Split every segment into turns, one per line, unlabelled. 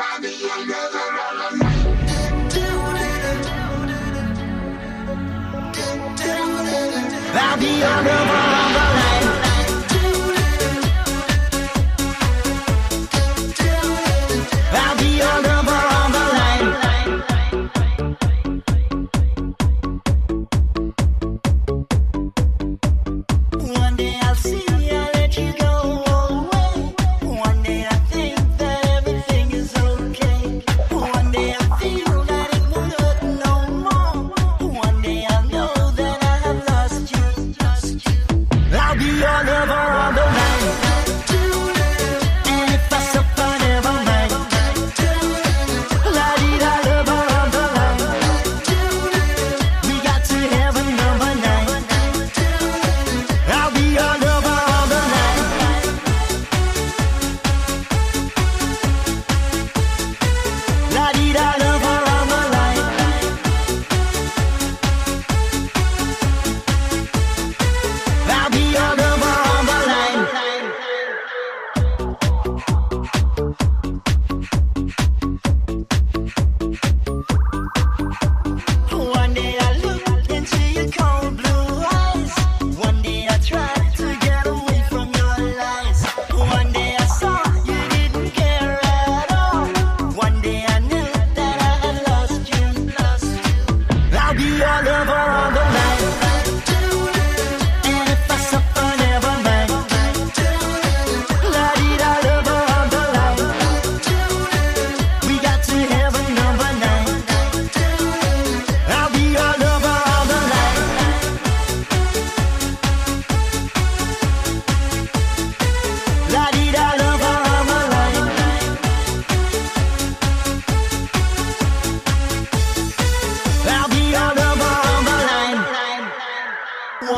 I'll be on the run.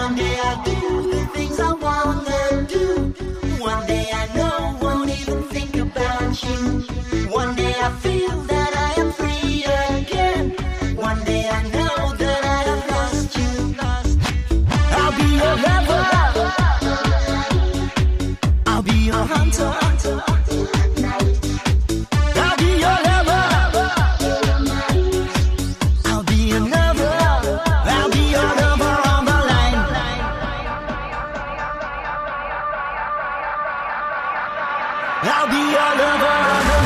One day I'll do the things I wanna do. One day I know won't even think about you. One day I feel that I am free again. One day I know that I have lost you. I'll be your lover. the all of